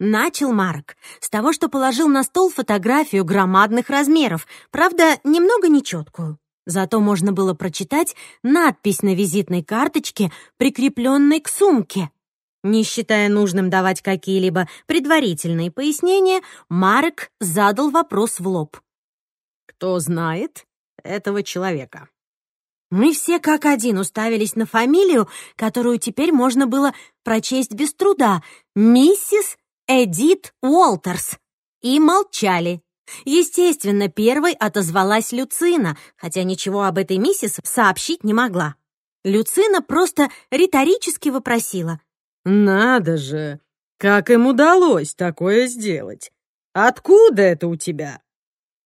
Начал Марк с того, что положил на стол фотографию громадных размеров, правда, немного нечеткую. Зато можно было прочитать надпись на визитной карточке, прикрепленной к сумке. Не считая нужным давать какие-либо предварительные пояснения, Марк задал вопрос в лоб. «Кто знает этого человека?» Мы все как один уставились на фамилию, которую теперь можно было прочесть без труда — миссис Эдит Уолтерс. И молчали. Естественно, первой отозвалась Люцина, хотя ничего об этой миссис сообщить не могла. Люцина просто риторически вопросила. «Надо же! Как им удалось такое сделать? Откуда это у тебя?»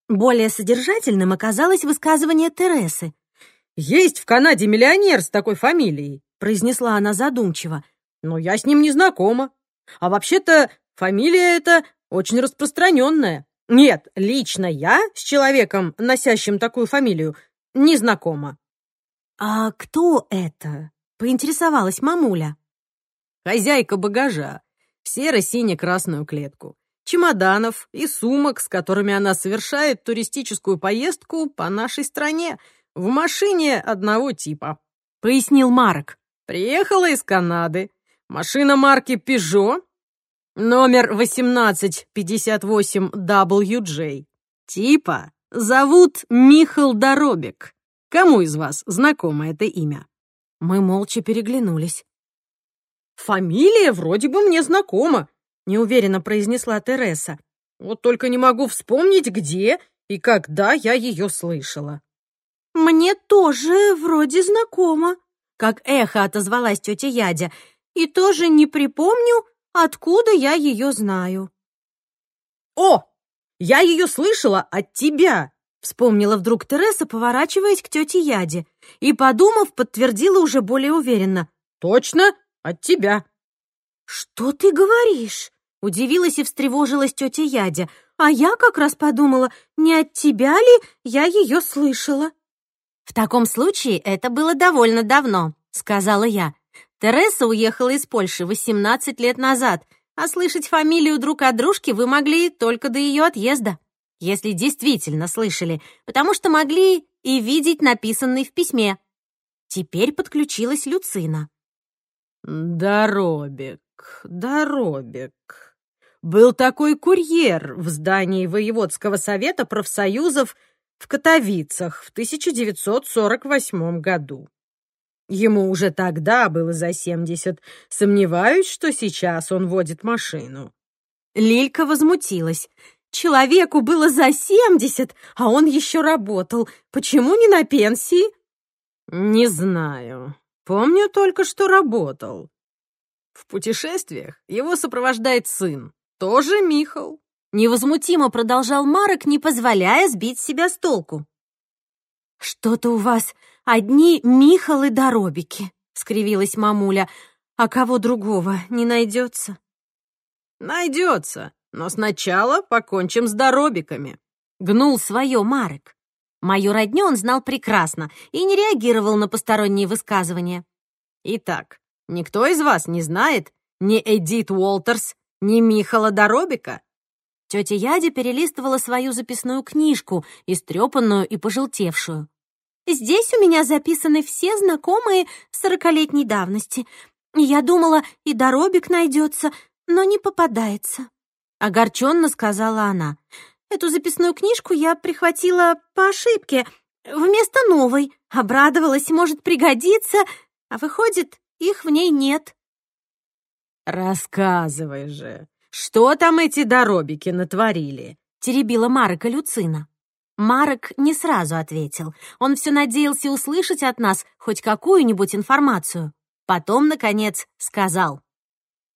Более содержательным оказалось высказывание Тересы. «Есть в Канаде миллионер с такой фамилией», — произнесла она задумчиво. «Но я с ним не знакома. А вообще-то фамилия эта очень распространенная. Нет, лично я с человеком, носящим такую фамилию, не знакома». «А кто это?» — поинтересовалась мамуля. «Хозяйка багажа. Серо-сине-красную клетку. Чемоданов и сумок, с которыми она совершает туристическую поездку по нашей стране в машине одного типа», — пояснил Марк. «Приехала из Канады. Машина марки Peugeot, номер 1858WJ. Типа зовут Михал Доробик. Кому из вас знакомо это имя?» Мы молча переглянулись. «Фамилия вроде бы мне знакома», — неуверенно произнесла Тереса. «Вот только не могу вспомнить, где и когда я ее слышала». «Мне тоже вроде знакомо», — как эхо отозвалась тетя Ядя, «и тоже не припомню, откуда я ее знаю». «О, я ее слышала от тебя!» Вспомнила вдруг Тереса, поворачиваясь к тете Яде, и, подумав, подтвердила уже более уверенно. «Точно, от тебя». «Что ты говоришь?» — удивилась и встревожилась тетя Ядя. «А я как раз подумала, не от тебя ли я ее слышала?» «В таком случае это было довольно давно», — сказала я. «Тереса уехала из Польши 18 лет назад, а слышать фамилию друг от дружки вы могли только до ее отъезда, если действительно слышали, потому что могли и видеть написанный в письме». Теперь подключилась Люцина. «Доробик, Доробик. Был такой курьер в здании Воеводского совета профсоюзов в Катовицах в 1948 году. Ему уже тогда было за 70. Сомневаюсь, что сейчас он водит машину. Лилька возмутилась. Человеку было за 70, а он еще работал. Почему не на пенсии? Не знаю. Помню только, что работал. В путешествиях его сопровождает сын, тоже Михал. Невозмутимо продолжал Марок, не позволяя сбить себя с толку. «Что-то у вас одни Михалы доробики», — скривилась мамуля. «А кого другого не найдется?» «Найдется, но сначала покончим с доробиками», — гнул свое Марек. Мою родню он знал прекрасно и не реагировал на посторонние высказывания. «Итак, никто из вас не знает ни Эдит Уолтерс, ни Михала Доробика?» Тетя Ядя перелистывала свою записную книжку, истрепанную и пожелтевшую. «Здесь у меня записаны все знакомые сорокалетней давности. Я думала, и Доробик найдется, но не попадается». Огорченно сказала она. «Эту записную книжку я прихватила по ошибке, вместо новой. Обрадовалась, может пригодиться, а выходит, их в ней нет». «Рассказывай же», «Что там эти доробики натворили?» — теребила Марка Люцина. Марок не сразу ответил. Он все надеялся услышать от нас хоть какую-нибудь информацию. Потом, наконец, сказал.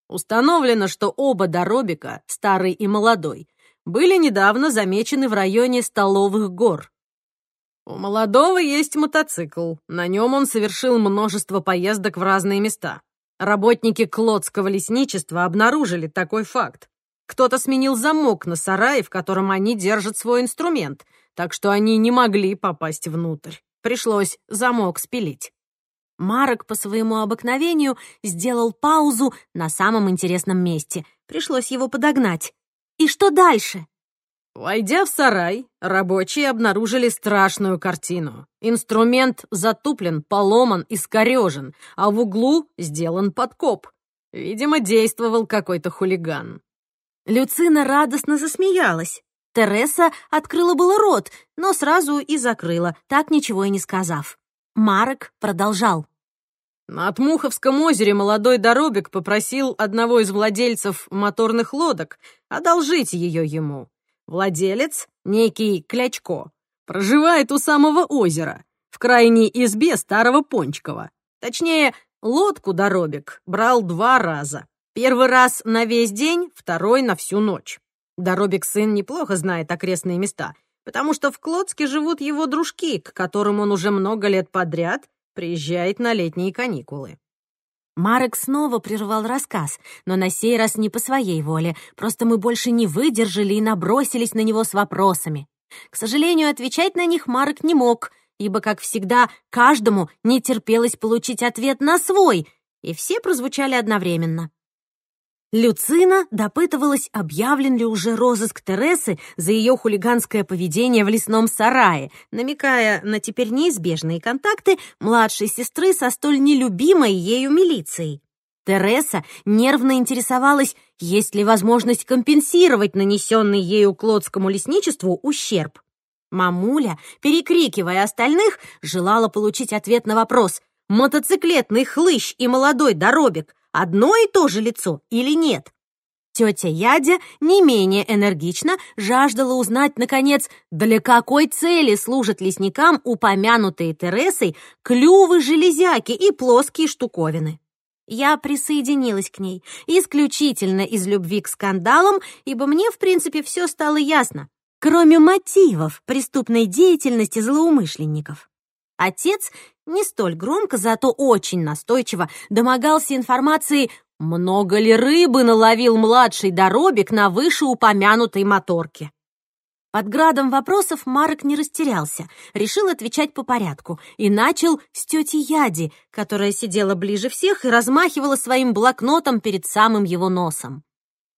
Установлено, что оба доробика, старый и молодой, были недавно замечены в районе Столовых гор. У молодого есть мотоцикл. На нем он совершил множество поездок в разные места. Работники Клодского лесничества обнаружили такой факт. Кто-то сменил замок на сарае, в котором они держат свой инструмент, так что они не могли попасть внутрь. Пришлось замок спилить. Марок по своему обыкновению сделал паузу на самом интересном месте. Пришлось его подогнать. И что дальше? Войдя в сарай, рабочие обнаружили страшную картину. Инструмент затуплен, поломан, искорежен, а в углу сделан подкоп. Видимо, действовал какой-то хулиган. Люцина радостно засмеялась. Тереса открыла было рот, но сразу и закрыла, так ничего и не сказав. Марок продолжал. На Отмуховском озере молодой доробик попросил одного из владельцев моторных лодок одолжить ее ему. Владелец, некий Клячко, проживает у самого озера, в крайней избе старого Пончкова. Точнее, лодку Доробик брал два раза. Первый раз на весь день, второй на всю ночь. Доробик сын неплохо знает окрестные места, потому что в Клодске живут его дружки, к которым он уже много лет подряд приезжает на летние каникулы. Марек снова прервал рассказ, но на сей раз не по своей воле, просто мы больше не выдержали и набросились на него с вопросами. К сожалению, отвечать на них Марек не мог, ибо, как всегда, каждому не терпелось получить ответ на свой, и все прозвучали одновременно. Люцина допытывалась, объявлен ли уже розыск Тересы за ее хулиганское поведение в лесном сарае, намекая на теперь неизбежные контакты младшей сестры со столь нелюбимой ею милицией. Тереса нервно интересовалась, есть ли возможность компенсировать нанесенный ею Клодскому лесничеству ущерб. Мамуля, перекрикивая остальных, желала получить ответ на вопрос «Мотоциклетный хлыщ и молодой доробик одно и то же лицо или нет. Тетя Ядя не менее энергично жаждала узнать, наконец, для какой цели служат лесникам упомянутые Тересой клювы железяки и плоские штуковины. Я присоединилась к ней исключительно из любви к скандалам, ибо мне, в принципе, все стало ясно, кроме мотивов преступной деятельности злоумышленников. Отец не столь громко, зато очень настойчиво домогался информации, много ли рыбы наловил младший доробик на вышеупомянутой моторке. Под градом вопросов Марок не растерялся, решил отвечать по порядку и начал с тети Яди, которая сидела ближе всех и размахивала своим блокнотом перед самым его носом.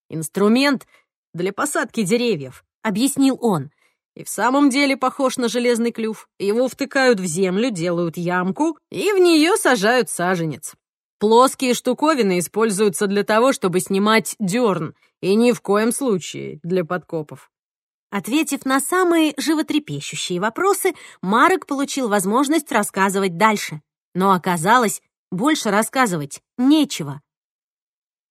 «Инструмент для посадки деревьев», — объяснил он. И в самом деле похож на железный клюв. Его втыкают в землю, делают ямку и в нее сажают саженец. Плоские штуковины используются для того, чтобы снимать дерн, и ни в коем случае для подкопов. Ответив на самые животрепещущие вопросы, Марок получил возможность рассказывать дальше. Но оказалось, больше рассказывать нечего.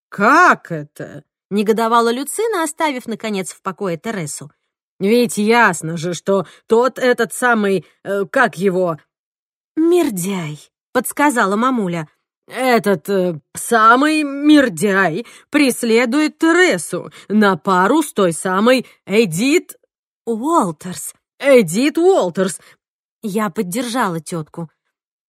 «Как это?» — негодовала Люцина, оставив, наконец, в покое Тересу. Ведь ясно же, что тот этот самый, э, как его...» «Мердяй», — подсказала мамуля. «Этот э, самый мердяй преследует Тересу на пару с той самой Эдит...» «Уолтерс». «Эдит Уолтерс». Я поддержала тетку.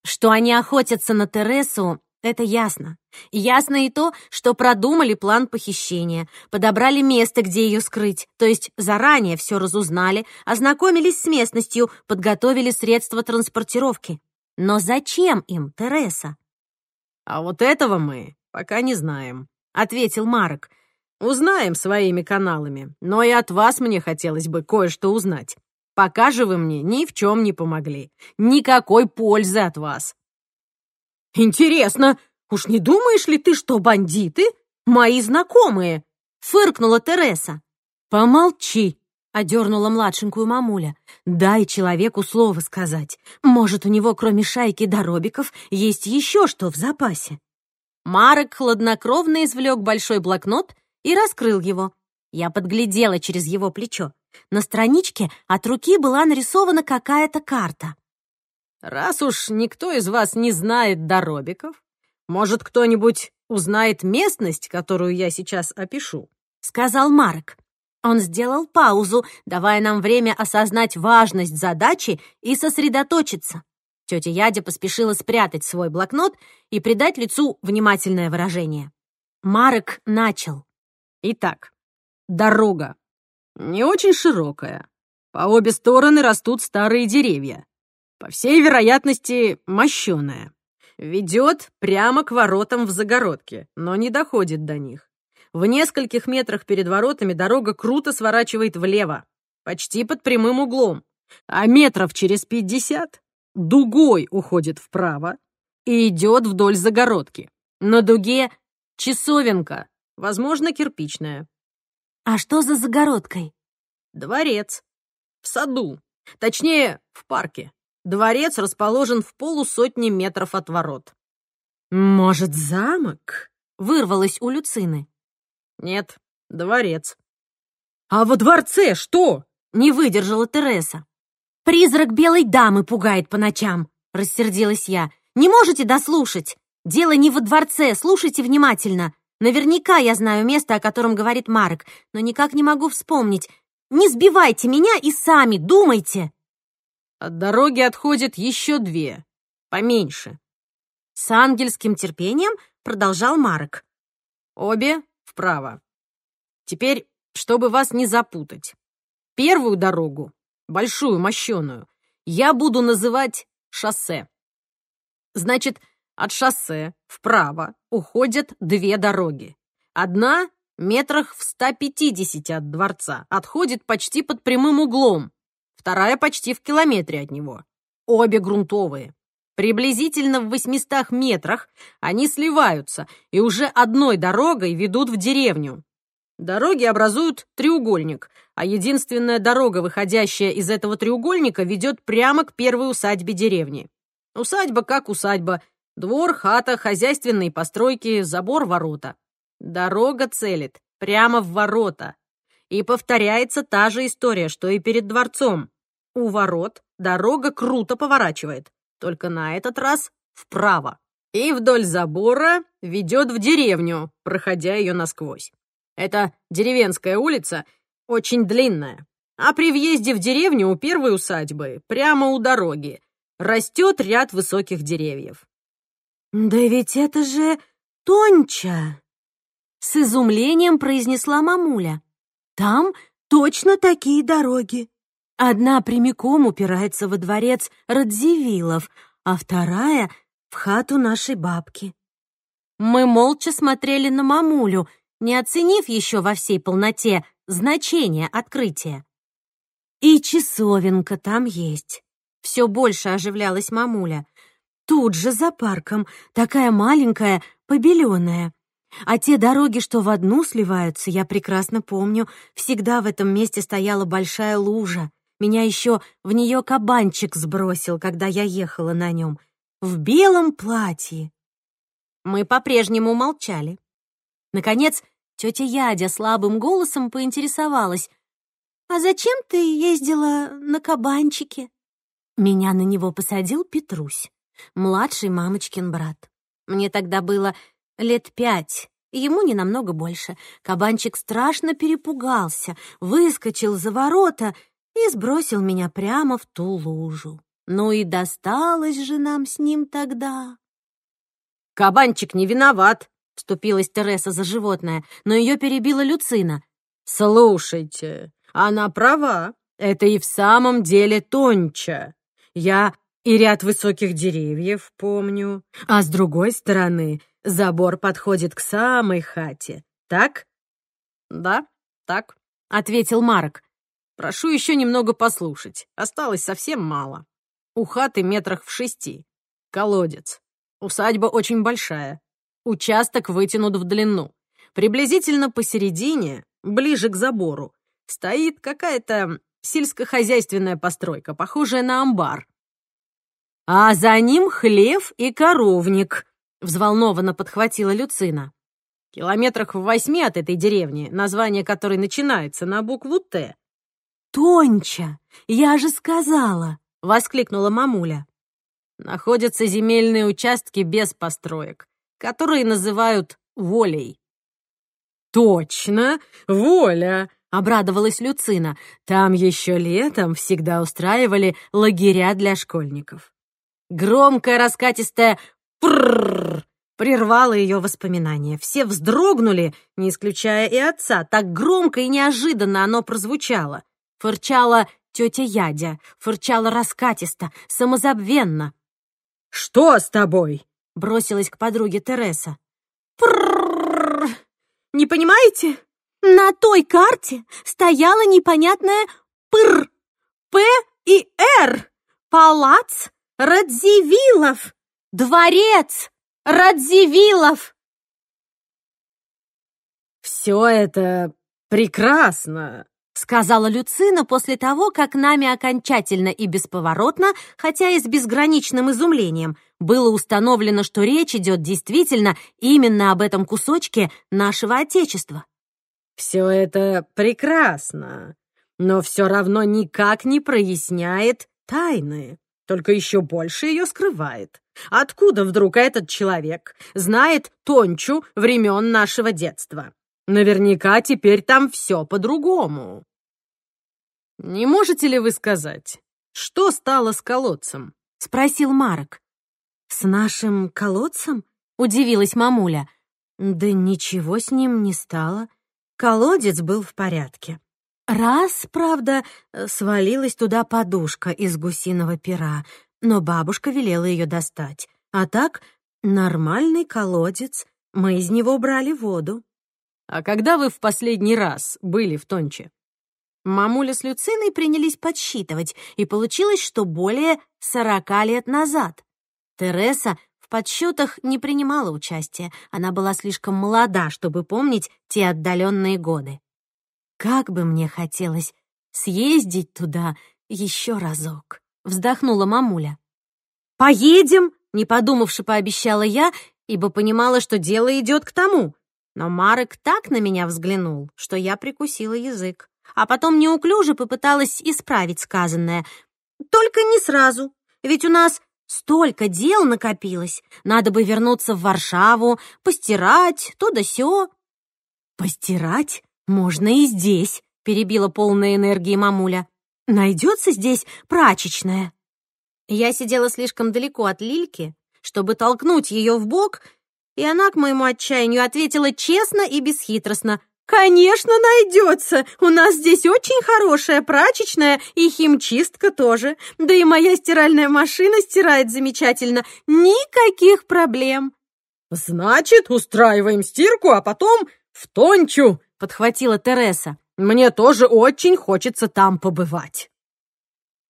Что они охотятся на Тересу, это ясно. Ясно и то, что продумали план похищения, подобрали место, где ее скрыть, то есть заранее все разузнали, ознакомились с местностью, подготовили средства транспортировки. Но зачем им, Тереса? «А вот этого мы пока не знаем», — ответил Марок. «Узнаем своими каналами, но и от вас мне хотелось бы кое-что узнать. Пока же вы мне ни в чем не помогли. Никакой пользы от вас. «Интересно, уж не думаешь ли ты, что бандиты мои знакомые?» — фыркнула Тереса. «Помолчи», — одернула младшенькую мамуля. «Дай человеку слово сказать. Может, у него, кроме шайки доробиков, есть еще что в запасе». Марек хладнокровно извлек большой блокнот и раскрыл его. Я подглядела через его плечо. На страничке от руки была нарисована какая-то карта. Раз уж никто из вас не знает доробиков, может, кто-нибудь узнает местность, которую я сейчас опишу?» — сказал Марк. Он сделал паузу, давая нам время осознать важность задачи и сосредоточиться. Тетя Ядя поспешила спрятать свой блокнот и придать лицу внимательное выражение. Марек начал. «Итак, дорога. Не очень широкая. По обе стороны растут старые деревья. По всей вероятности, мощеная. ведет прямо к воротам в загородке, но не доходит до них. В нескольких метрах перед воротами дорога круто сворачивает влево, почти под прямым углом, а метров через пятьдесят дугой уходит вправо и идет вдоль загородки. На дуге часовенка, возможно, кирпичная. А что за загородкой? Дворец. В саду. Точнее, в парке. Дворец расположен в полусотни метров от ворот. «Может, замок?» — вырвалось у Люцины. «Нет, дворец». «А во дворце что?» — не выдержала Тереса. «Призрак белой дамы пугает по ночам», — рассердилась я. «Не можете дослушать? Дело не во дворце, слушайте внимательно. Наверняка я знаю место, о котором говорит Марк, но никак не могу вспомнить. Не сбивайте меня и сами думайте!» От дороги отходят еще две, поменьше. С ангельским терпением продолжал Марк. Обе вправо. Теперь, чтобы вас не запутать. Первую дорогу, большую, мощеную, я буду называть шоссе. Значит, от шоссе вправо уходят две дороги. Одна метрах в 150 от дворца, отходит почти под прямым углом. Вторая почти в километре от него. Обе грунтовые. Приблизительно в 800 метрах они сливаются и уже одной дорогой ведут в деревню. Дороги образуют треугольник, а единственная дорога, выходящая из этого треугольника, ведет прямо к первой усадьбе деревни. Усадьба как усадьба, Двор, хата, хозяйственные постройки, забор, ворота. Дорога целит прямо в ворота. И повторяется та же история, что и перед дворцом. У ворот дорога круто поворачивает, только на этот раз вправо. И вдоль забора ведет в деревню, проходя ее насквозь. Это деревенская улица, очень длинная. А при въезде в деревню у первой усадьбы, прямо у дороги, растет ряд высоких деревьев. «Да ведь это же Тонча!» С изумлением произнесла мамуля. «Там точно такие дороги. Одна прямиком упирается во дворец Радзивиллов, а вторая — в хату нашей бабки». Мы молча смотрели на мамулю, не оценив еще во всей полноте значение открытия. «И часовенка там есть». Все больше оживлялась мамуля тут же за парком, такая маленькая, побеленная. А те дороги, что в одну сливаются, я прекрасно помню. Всегда в этом месте стояла большая лужа. Меня еще в нее кабанчик сбросил, когда я ехала на нем. В белом платье. Мы по-прежнему молчали. Наконец, тетя Ядя слабым голосом поинтересовалась. «А зачем ты ездила на кабанчике?» Меня на него посадил Петрусь младший мамочкин брат. Мне тогда было лет пять, ему не намного больше. Кабанчик страшно перепугался, выскочил за ворота и сбросил меня прямо в ту лужу. Ну и досталось же нам с ним тогда. «Кабанчик не виноват», — вступилась Тереса за животное, но ее перебила Люцина. «Слушайте, она права. Это и в самом деле Тонча. Я и ряд высоких деревьев, помню. А с другой стороны, забор подходит к самой хате, так? Да, так, ответил Марк. Прошу еще немного послушать. Осталось совсем мало. У хаты метрах в шести. Колодец. Усадьба очень большая. Участок вытянут в длину. Приблизительно посередине, ближе к забору, стоит какая-то сельскохозяйственная постройка, похожая на амбар а за ним хлев и коровник», — взволнованно подхватила Люцина. «Километрах в восьми от этой деревни, название которой начинается на букву «Т». «Тонча, я же сказала!» — воскликнула мамуля. Находятся земельные участки без построек, которые называют волей. «Точно, воля!» — обрадовалась Люцина. «Там еще летом всегда устраивали лагеря для школьников. Громкое раскатистое «пррррр» прервало ее воспоминания. Все вздрогнули, не исключая и отца. Так громко и неожиданно оно прозвучало. Фырчала тетя Ядя, фырчала раскатисто, самозабвенно. «Что с тобой?» — бросилась к подруге Тереса. «Пррррр! Не понимаете? На той карте стояла непонятная «пр», «п» и «р». Палац Радзивиллов! Дворец Радзивиллов! «Все это прекрасно», — сказала Люцина после того, как нами окончательно и бесповоротно, хотя и с безграничным изумлением, было установлено, что речь идет действительно именно об этом кусочке нашего Отечества. «Все это прекрасно, но все равно никак не проясняет тайны, только еще больше ее скрывает. Откуда вдруг этот человек знает Тончу времен нашего детства? Наверняка теперь там все по-другому. «Не можете ли вы сказать, что стало с колодцем?» — спросил Марок. «С нашим колодцем?» — удивилась мамуля. «Да ничего с ним не стало. Колодец был в порядке. Раз, правда, свалилась туда подушка из гусиного пера, но бабушка велела ее достать. А так, нормальный колодец, мы из него брали воду. «А когда вы в последний раз были в Тонче?» Мамуля с Люциной принялись подсчитывать, и получилось, что более сорока лет назад. Тереса в подсчетах не принимала участия, она была слишком молода, чтобы помнить те отдаленные годы. Как бы мне хотелось съездить туда еще разок, вздохнула мамуля. «Поедем!» — не подумавши, пообещала я, ибо понимала, что дело идет к тому. Но Марек так на меня взглянул, что я прикусила язык. А потом неуклюже попыталась исправить сказанное. «Только не сразу, ведь у нас столько дел накопилось. Надо бы вернуться в Варшаву, постирать, то да сё». «Постирать можно и здесь», — перебила полная энергии мамуля. «Найдется здесь прачечная». Я сидела слишком далеко от Лильки, чтобы толкнуть ее в бок и она, к моему отчаянию, ответила честно и бесхитростно. «Конечно, найдется! У нас здесь очень хорошая прачечная и химчистка тоже. Да и моя стиральная машина стирает замечательно. Никаких проблем!» «Значит, устраиваем стирку, а потом в Тончу!» — подхватила Тереса. «Мне тоже очень хочется там побывать».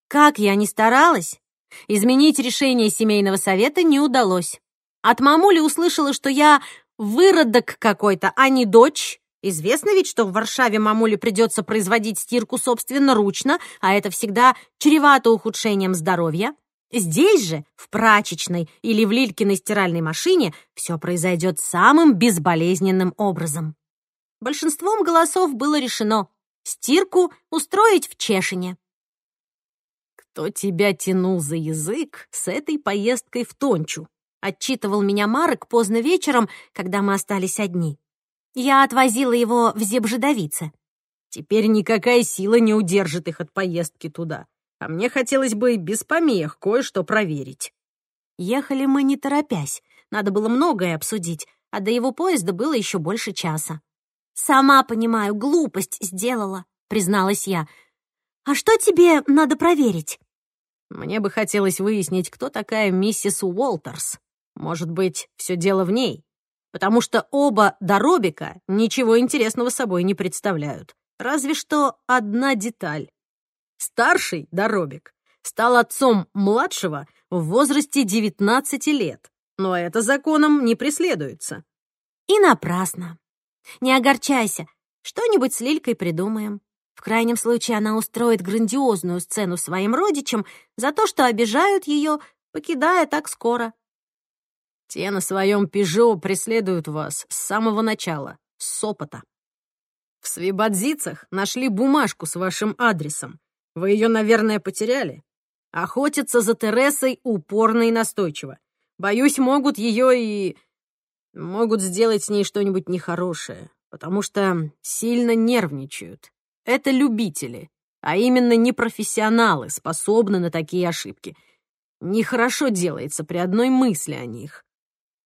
Как я ни старалась, изменить решение семейного совета не удалось. От мамули услышала, что я выродок какой-то, а не дочь. Известно ведь, что в Варшаве мамуле придется производить стирку собственноручно, а это всегда чревато ухудшением здоровья. Здесь же, в прачечной или в Лилькиной стиральной машине, все произойдет самым безболезненным образом. Большинством голосов было решено стирку устроить в Чешине. «Кто тебя тянул за язык с этой поездкой в Тончу?» Отчитывал меня Марек поздно вечером, когда мы остались одни. Я отвозила его в Зебжедовице. Теперь никакая сила не удержит их от поездки туда. А мне хотелось бы без помех кое-что проверить. Ехали мы не торопясь. Надо было многое обсудить, а до его поезда было еще больше часа. «Сама понимаю, глупость сделала», — призналась я. «А что тебе надо проверить?» Мне бы хотелось выяснить, кто такая миссис Уолтерс. Может быть, все дело в ней? Потому что оба Доробика ничего интересного собой не представляют. Разве что одна деталь. Старший Доробик стал отцом младшего в возрасте 19 лет, но это законом не преследуется. И напрасно. Не огорчайся, что-нибудь с Лилькой придумаем. В крайнем случае она устроит грандиозную сцену своим родичам за то, что обижают ее, покидая так скоро. Те на своем «Пежо» преследуют вас с самого начала, с опыта. В Свибадзицах нашли бумажку с вашим адресом. Вы ее, наверное, потеряли. Охотятся за Тересой упорно и настойчиво. Боюсь, могут ее и... могут сделать с ней что-нибудь нехорошее, потому что сильно нервничают. Это любители, а именно непрофессионалы способны на такие ошибки. Нехорошо делается при одной мысли о них.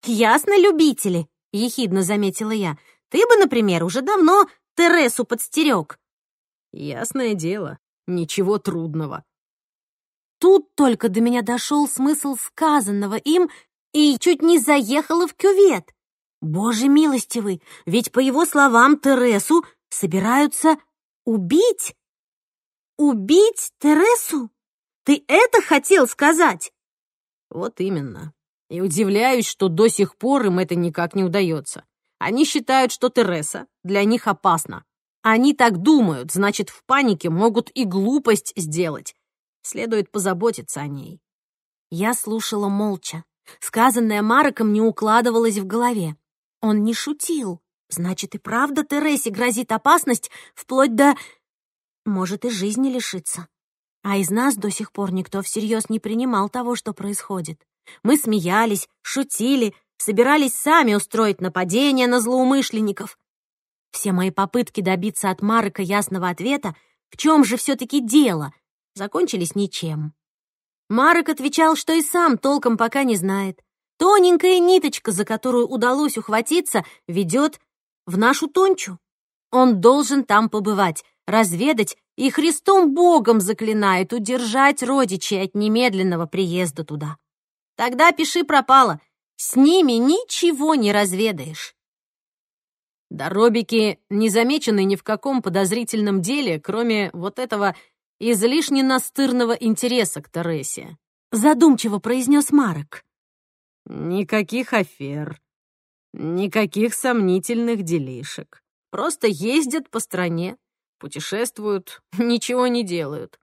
«Ясно, любители», — ехидно заметила я. «Ты бы, например, уже давно Тересу подстерег». «Ясное дело, ничего трудного». Тут только до меня дошел смысл сказанного им и чуть не заехала в кювет. Боже милостивый, ведь, по его словам, Тересу собираются убить. Убить Тересу? Ты это хотел сказать? Вот именно. И удивляюсь, что до сих пор им это никак не удается. Они считают, что Тереса для них опасна. Они так думают, значит, в панике могут и глупость сделать. Следует позаботиться о ней. Я слушала молча. Сказанное Мароком не укладывалось в голове. Он не шутил. Значит, и правда Тересе грозит опасность вплоть до... Может, и жизни лишиться. А из нас до сих пор никто всерьез не принимал того, что происходит. Мы смеялись, шутили, собирались сами устроить нападение на злоумышленников. Все мои попытки добиться от Марка ясного ответа, в чем же все-таки дело, закончились ничем. Марок отвечал, что и сам толком пока не знает. Тоненькая ниточка, за которую удалось ухватиться, ведет в нашу Тончу. Он должен там побывать, разведать и Христом Богом заклинает удержать родичей от немедленного приезда туда. Тогда пиши пропало, с ними ничего не разведаешь. Доробики не замечены ни в каком подозрительном деле, кроме вот этого излишне настырного интереса к Тересе. Задумчиво произнес Марок. Никаких афер, никаких сомнительных делишек. Просто ездят по стране, путешествуют, ничего не делают.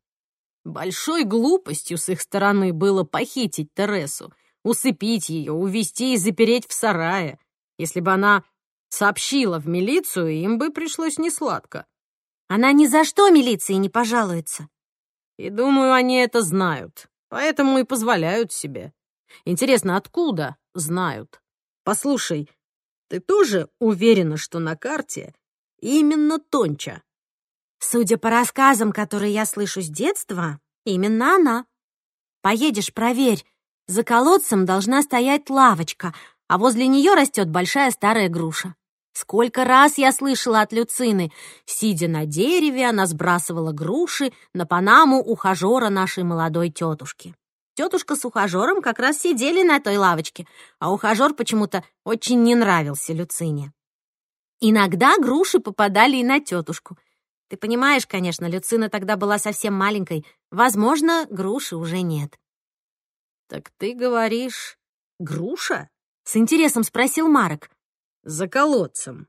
Большой глупостью с их стороны было похитить Тересу, усыпить ее, увести и запереть в сарае. Если бы она сообщила в милицию, им бы пришлось несладко. Она ни за что милиции не пожалуется. И думаю, они это знают, поэтому и позволяют себе. Интересно, откуда знают? Послушай, ты тоже уверена, что на карте именно Тонча? Судя по рассказам, которые я слышу с детства, именно она. Поедешь, проверь. За колодцем должна стоять лавочка, а возле нее растет большая старая груша. Сколько раз я слышала от Люцины. Сидя на дереве, она сбрасывала груши на панаму ухажера нашей молодой тетушки. Тетушка с ухажером как раз сидели на той лавочке, а ухажер почему-то очень не нравился Люцине. Иногда груши попадали и на тетушку. Ты понимаешь, конечно, Люцина тогда была совсем маленькой. Возможно, груши уже нет. «Так ты говоришь, груша?» — с интересом спросил Марок. «За колодцем.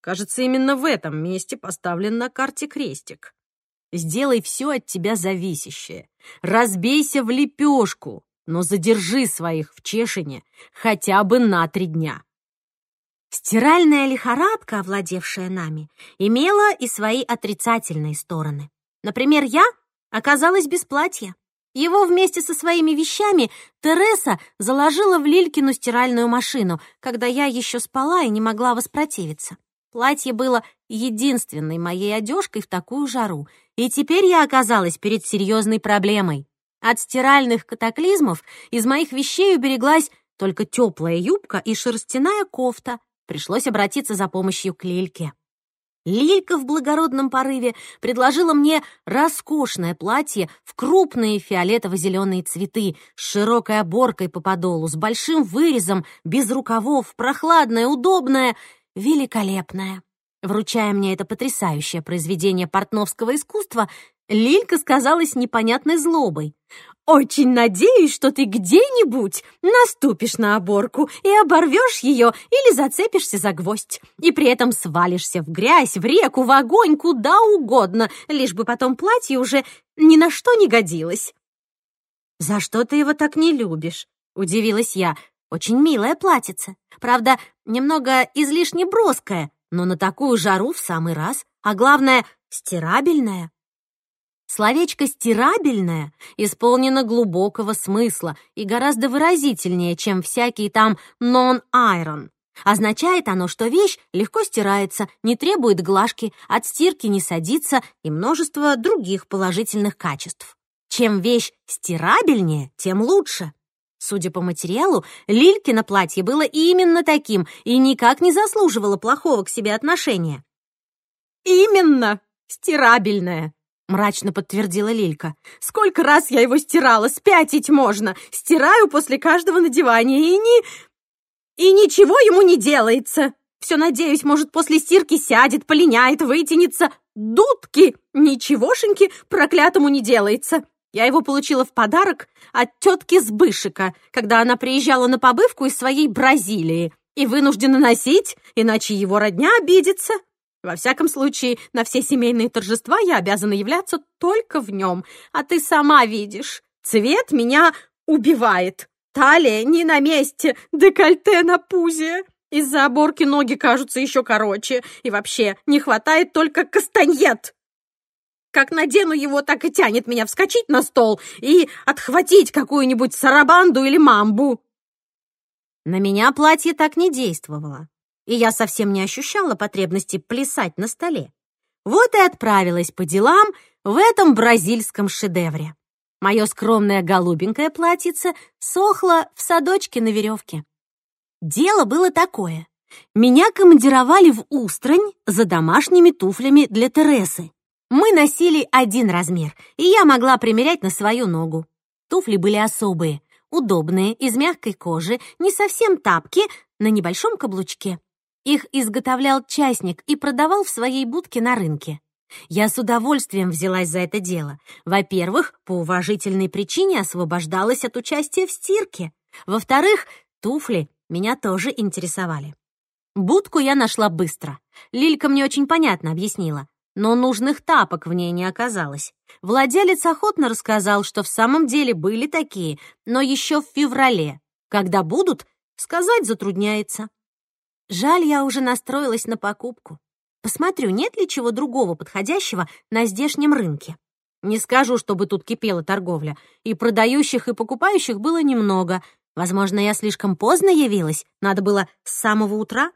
Кажется, именно в этом месте поставлен на карте крестик. Сделай все от тебя зависящее. Разбейся в лепешку, но задержи своих в Чешине хотя бы на три дня. Стиральная лихорадка, овладевшая нами, имела и свои отрицательные стороны. Например, я оказалась без платья. Его вместе со своими вещами Тереса заложила в Лилькину стиральную машину, когда я еще спала и не могла воспротивиться. Платье было единственной моей одежкой в такую жару, и теперь я оказалась перед серьезной проблемой. От стиральных катаклизмов из моих вещей убереглась только теплая юбка и шерстяная кофта. Пришлось обратиться за помощью к Лильке. Лилька в благородном порыве предложила мне роскошное платье в крупные фиолетово-зеленые цветы с широкой оборкой по подолу, с большим вырезом, без рукавов, прохладное, удобное — великолепная. Вручая мне это потрясающее произведение портновского искусства, Лилька сказалась непонятной злобой. «Очень надеюсь, что ты где-нибудь наступишь на оборку и оборвешь ее или зацепишься за гвоздь, и при этом свалишься в грязь, в реку, в огонь, куда угодно, лишь бы потом платье уже ни на что не годилось». «За что ты его так не любишь?» — удивилась я. «Очень милая платьице. Правда, немного излишне броская, но на такую жару в самый раз, а главное, стирабельная. Словечко «стирабельное» исполнено глубокого смысла и гораздо выразительнее, чем всякий там «non-iron». Означает оно, что вещь легко стирается, не требует глажки, от стирки не садится и множество других положительных качеств. Чем вещь стирабельнее, тем лучше. Судя по материалу, Лилькино платье было именно таким и никак не заслуживало плохого к себе отношения. «Именно! Стирабельное!» Мрачно подтвердила Лилька. «Сколько раз я его стирала, спятить можно! Стираю после каждого надевания, и ни... и ничего ему не делается! Все надеюсь, может, после стирки сядет, полиняет, вытянется. Дудки! Ничегошеньки проклятому не делается!» Я его получила в подарок от тетки Сбышика, когда она приезжала на побывку из своей Бразилии и вынуждена носить, иначе его родня обидится. Во всяком случае, на все семейные торжества я обязана являться только в нем. А ты сама видишь, цвет меня убивает. Талия не на месте, декольте на пузе. Из-за оборки ноги кажутся еще короче. И вообще, не хватает только кастаньет. Как надену его, так и тянет меня вскочить на стол и отхватить какую-нибудь сарабанду или мамбу. На меня платье так не действовало и я совсем не ощущала потребности плясать на столе. Вот и отправилась по делам в этом бразильском шедевре. Мое скромное голубенькое платьице сохло в садочке на веревке. Дело было такое. Меня командировали в Устрань за домашними туфлями для Тересы. Мы носили один размер, и я могла примерять на свою ногу. Туфли были особые, удобные, из мягкой кожи, не совсем тапки, на небольшом каблучке. Их изготовлял частник и продавал в своей будке на рынке. Я с удовольствием взялась за это дело. Во-первых, по уважительной причине освобождалась от участия в стирке. Во-вторых, туфли меня тоже интересовали. Будку я нашла быстро. Лилька мне очень понятно объяснила. Но нужных тапок в ней не оказалось. Владелец охотно рассказал, что в самом деле были такие, но еще в феврале. Когда будут, сказать затрудняется. Жаль, я уже настроилась на покупку. Посмотрю, нет ли чего другого подходящего на здешнем рынке. Не скажу, чтобы тут кипела торговля, и продающих, и покупающих было немного. Возможно, я слишком поздно явилась, надо было с самого утра.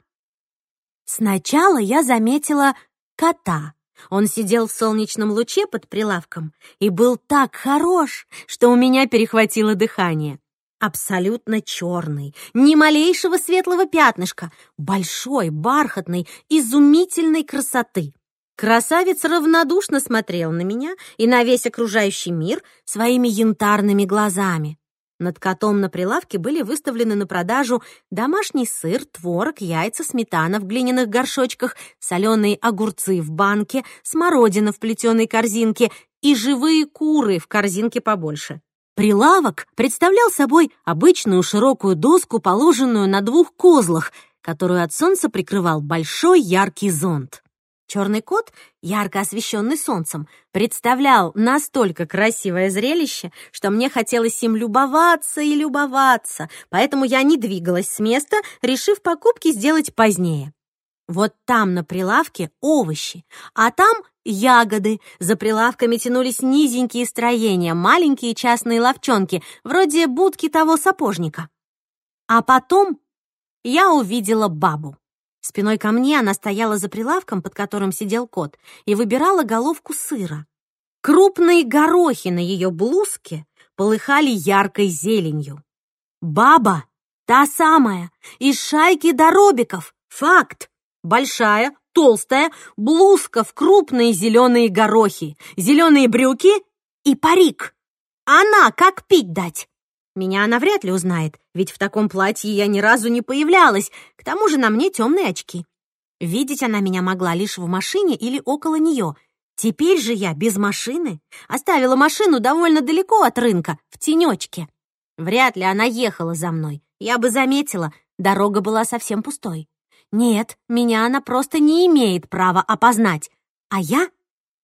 Сначала я заметила кота. Он сидел в солнечном луче под прилавком и был так хорош, что у меня перехватило дыхание. Абсолютно черный, ни малейшего светлого пятнышка, большой, бархатной, изумительной красоты. Красавец равнодушно смотрел на меня и на весь окружающий мир своими янтарными глазами. Над котом на прилавке были выставлены на продажу домашний сыр, творог, яйца, сметана в глиняных горшочках, соленые огурцы в банке, смородина в плетеной корзинке и живые куры в корзинке побольше. Прилавок представлял собой обычную широкую доску, положенную на двух козлах, которую от солнца прикрывал большой яркий зонт. Черный кот, ярко освещенный солнцем, представлял настолько красивое зрелище, что мне хотелось им любоваться и любоваться, поэтому я не двигалась с места, решив покупки сделать позднее. Вот там на прилавке овощи, а там ягоды. За прилавками тянулись низенькие строения, маленькие частные ловчонки, вроде будки того сапожника. А потом я увидела бабу. Спиной ко мне она стояла за прилавком, под которым сидел кот, и выбирала головку сыра. Крупные горохи на ее блузке полыхали яркой зеленью. Баба, та самая, из шайки доробиков, факт большая, толстая, блузка в крупные зеленые горохи, зеленые брюки и парик. Она как пить дать? Меня она вряд ли узнает, ведь в таком платье я ни разу не появлялась, к тому же на мне темные очки. Видеть она меня могла лишь в машине или около нее. Теперь же я без машины. Оставила машину довольно далеко от рынка, в тенечке. Вряд ли она ехала за мной. Я бы заметила, дорога была совсем пустой. Нет, меня она просто не имеет права опознать, а я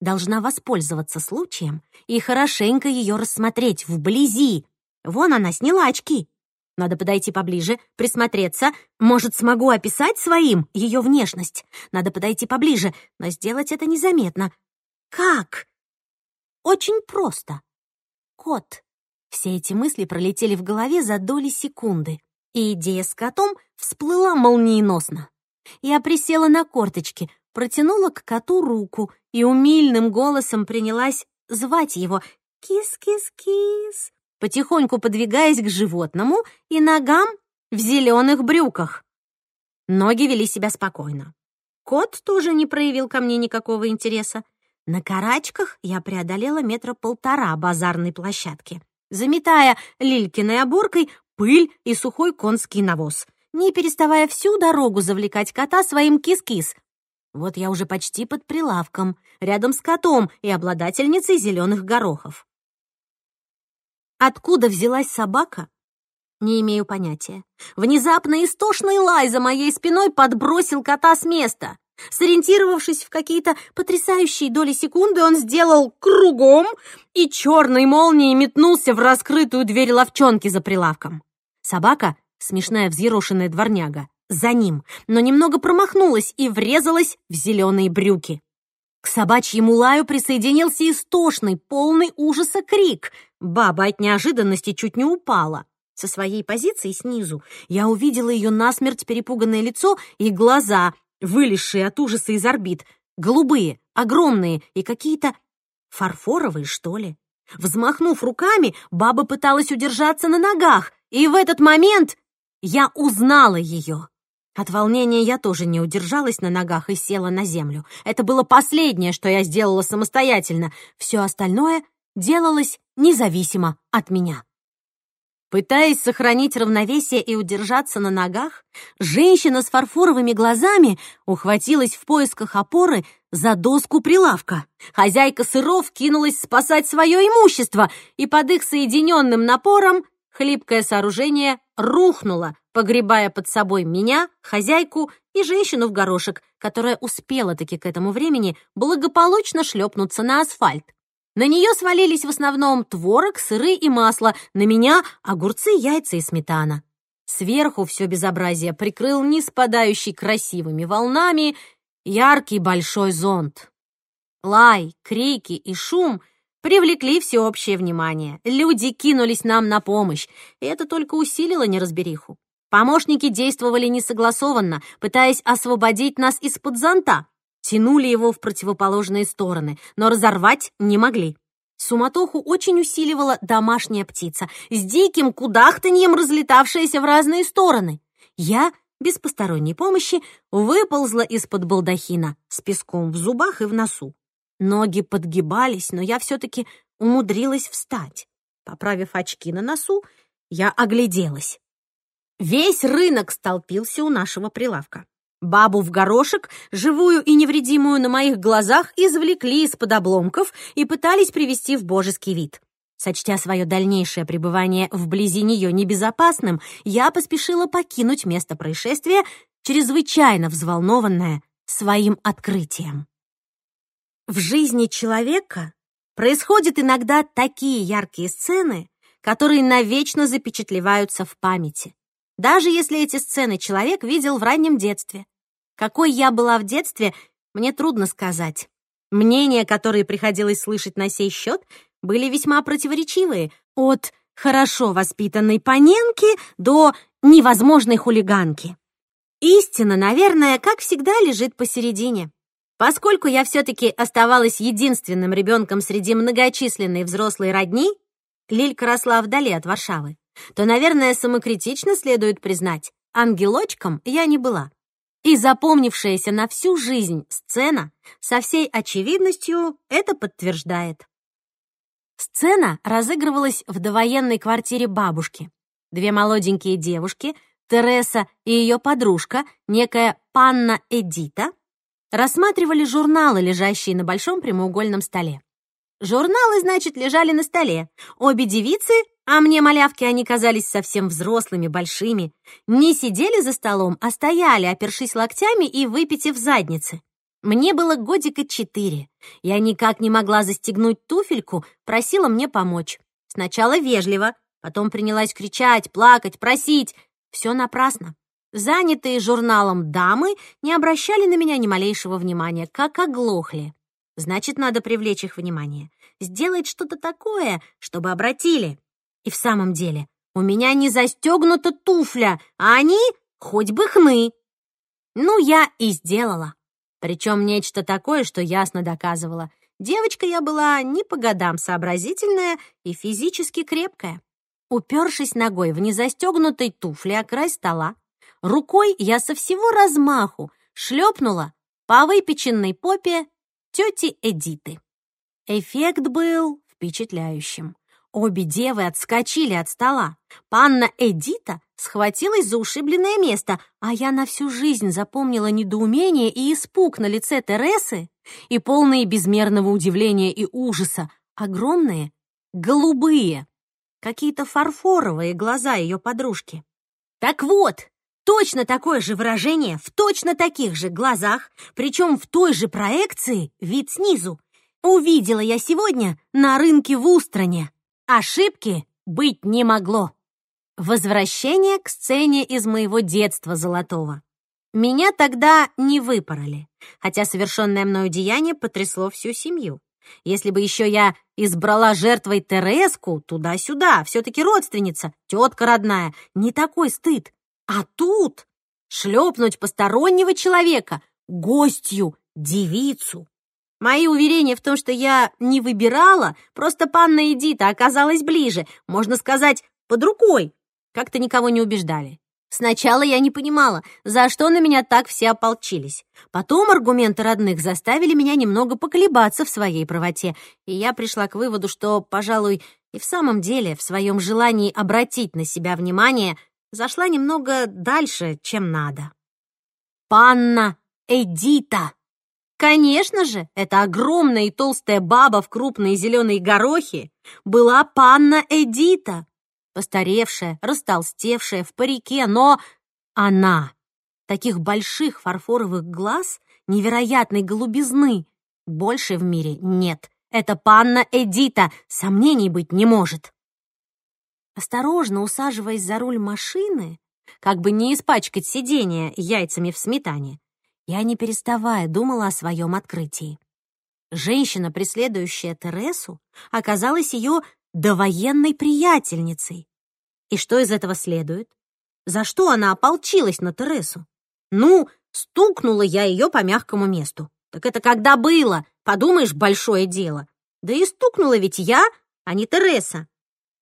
должна воспользоваться случаем и хорошенько ее рассмотреть вблизи. Вон она сняла очки. Надо подойти поближе, присмотреться. Может, смогу описать своим ее внешность. Надо подойти поближе, но сделать это незаметно. Как? Очень просто. Кот. Все эти мысли пролетели в голове за доли секунды, и идея с котом всплыла молниеносно. Я присела на корточки, протянула к коту руку и умильным голосом принялась звать его «Кис-кис-кис», потихоньку подвигаясь к животному и ногам в зеленых брюках. Ноги вели себя спокойно. Кот тоже не проявил ко мне никакого интереса. На карачках я преодолела метра полтора базарной площадки, заметая лилькиной оборкой пыль и сухой конский навоз, не переставая всю дорогу завлекать кота своим кис-кис. Вот я уже почти под прилавком, рядом с котом и обладательницей зеленых горохов. Откуда взялась собака? Не имею понятия. Внезапно истошный лай за моей спиной подбросил кота с места. Сориентировавшись в какие-то потрясающие доли секунды, он сделал кругом и черной молнией метнулся в раскрытую дверь ловчонки за прилавком. Собака, смешная взъерошенная дворняга, за ним, но немного промахнулась и врезалась в зеленые брюки. К собачьему лаю присоединился истошный, полный ужаса крик. Баба от неожиданности чуть не упала. Со своей позиции снизу я увидела ее насмерть перепуганное лицо и глаза, вылезшие от ужаса из орбит, голубые, огромные и какие-то фарфоровые, что ли. Взмахнув руками, баба пыталась удержаться на ногах, и в этот момент я узнала ее. От волнения я тоже не удержалась на ногах и села на землю. Это было последнее, что я сделала самостоятельно. Все остальное делалось независимо от меня. Пытаясь сохранить равновесие и удержаться на ногах, женщина с фарфоровыми глазами ухватилась в поисках опоры за доску прилавка. Хозяйка сыров кинулась спасать свое имущество, и под их соединенным напором хлипкое сооружение рухнуло, погребая под собой меня, хозяйку и женщину в горошек, которая успела таки к этому времени благополучно шлепнуться на асфальт. На нее свалились в основном творог, сыры и масло, на меня — огурцы, яйца и сметана. Сверху все безобразие прикрыл не спадающий красивыми волнами яркий большой зонт. Лай, крики и шум привлекли всеобщее внимание. Люди кинулись нам на помощь, и это только усилило неразбериху. Помощники действовали несогласованно, пытаясь освободить нас из-под зонта, тянули его в противоположные стороны, но разорвать не могли. Суматоху очень усиливала домашняя птица, с диким кудахтаньем разлетавшаяся в разные стороны. Я, без посторонней помощи, выползла из-под балдахина с песком в зубах и в носу. Ноги подгибались, но я все-таки умудрилась встать. Поправив очки на носу, я огляделась. Весь рынок столпился у нашего прилавка. Бабу в горошек, живую и невредимую на моих глазах, извлекли из-под обломков и пытались привести в божеский вид. Сочтя свое дальнейшее пребывание вблизи нее небезопасным, я поспешила покинуть место происшествия, чрезвычайно взволнованная своим открытием. В жизни человека происходят иногда такие яркие сцены, которые навечно запечатлеваются в памяти. Даже если эти сцены человек видел в раннем детстве. Какой я была в детстве, мне трудно сказать. Мнения, которые приходилось слышать на сей счет, были весьма противоречивые, от хорошо воспитанной паненки до невозможной хулиганки. Истина, наверное, как всегда, лежит посередине. Поскольку я все-таки оставалась единственным ребенком среди многочисленной взрослой родни, Лилька росла вдали от Варшавы, то, наверное, самокритично следует признать, ангелочком я не была. И запомнившаяся на всю жизнь сцена со всей очевидностью это подтверждает. Сцена разыгрывалась в довоенной квартире бабушки. Две молоденькие девушки, Тереса и ее подружка, некая Панна Эдита, рассматривали журналы, лежащие на большом прямоугольном столе. Журналы, значит, лежали на столе. Обе девицы а мне малявки они казались совсем взрослыми, большими. Не сидели за столом, а стояли, опершись локтями и выпитив задницы. Мне было годика четыре. Я никак не могла застегнуть туфельку, просила мне помочь. Сначала вежливо, потом принялась кричать, плакать, просить. Все напрасно. Занятые журналом дамы не обращали на меня ни малейшего внимания, как оглохли. Значит, надо привлечь их внимание. Сделать что-то такое, чтобы обратили. И в самом деле, у меня не застегнута туфля, а они хоть бы хны. Ну, я и сделала. Причем нечто такое, что ясно доказывало. Девочка я была не по годам сообразительная и физически крепкая. Упершись ногой в незастегнутой туфле о край стола, рукой я со всего размаху шлепнула по выпеченной попе тети Эдиты. Эффект был впечатляющим. Обе девы отскочили от стола. Панна Эдита схватилась за ушибленное место, а я на всю жизнь запомнила недоумение и испуг на лице Тересы и полные безмерного удивления и ужаса, огромные, голубые, какие-то фарфоровые глаза ее подружки. Так вот, точно такое же выражение в точно таких же глазах, причем в той же проекции, вид снизу, увидела я сегодня на рынке в Устроне. Ошибки быть не могло. Возвращение к сцене из моего детства золотого. Меня тогда не выпороли, хотя совершенное мною деяние потрясло всю семью. Если бы еще я избрала жертвой Тереску туда-сюда, все-таки родственница, тетка родная, не такой стыд. А тут шлепнуть постороннего человека, гостью, девицу. Мои уверения в том, что я не выбирала, просто панна Эдита оказалась ближе, можно сказать, под рукой, как-то никого не убеждали. Сначала я не понимала, за что на меня так все ополчились. Потом аргументы родных заставили меня немного поколебаться в своей правоте, и я пришла к выводу, что, пожалуй, и в самом деле в своем желании обратить на себя внимание зашла немного дальше, чем надо. «Панна Эдита!» Конечно же, эта огромная и толстая баба в крупные зеленые горохи была панна Эдита, постаревшая, растолстевшая, в парике, но она, таких больших фарфоровых глаз, невероятной голубизны, больше в мире нет. Это панна Эдита, сомнений быть не может. Осторожно усаживаясь за руль машины, как бы не испачкать сиденье яйцами в сметане, я, не переставая, думала о своем открытии. Женщина, преследующая Тересу, оказалась ее довоенной приятельницей. И что из этого следует? За что она ополчилась на Тересу? Ну, стукнула я ее по мягкому месту. Так это когда было? Подумаешь, большое дело. Да и стукнула ведь я, а не Тереса.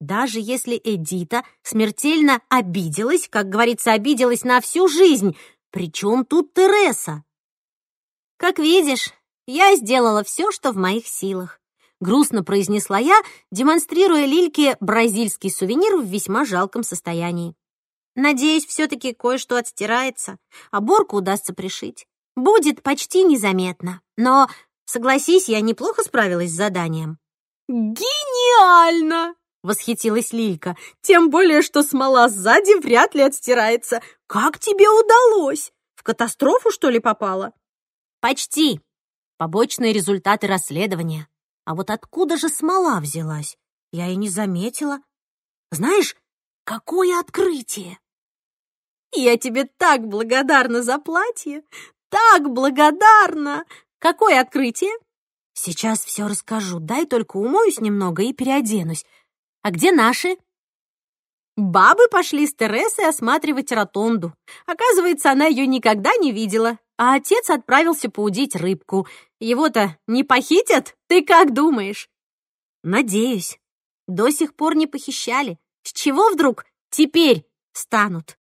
Даже если Эдита смертельно обиделась, как говорится, обиделась на всю жизнь, при чем тут Тереса? Как видишь, я сделала все, что в моих силах. Грустно произнесла я, демонстрируя Лильке бразильский сувенир в весьма жалком состоянии. Надеюсь, все-таки кое-что отстирается, а борку удастся пришить. Будет почти незаметно. Но, согласись, я неплохо справилась с заданием. «Гениально!» — восхитилась Лилька. «Тем более, что смола сзади вряд ли отстирается. Как тебе удалось? В катастрофу, что ли, попала?» «Почти. Побочные результаты расследования. А вот откуда же смола взялась? Я и не заметила. Знаешь, какое открытие!» «Я тебе так благодарна за платье! Так благодарна! Какое открытие?» «Сейчас все расскажу. Дай только умоюсь немного и переоденусь. А где наши?» Бабы пошли с Тересой осматривать ротонду. Оказывается, она ее никогда не видела, а отец отправился поудить рыбку. Его-то не похитят? Ты как думаешь? Надеюсь. До сих пор не похищали. С чего вдруг теперь станут?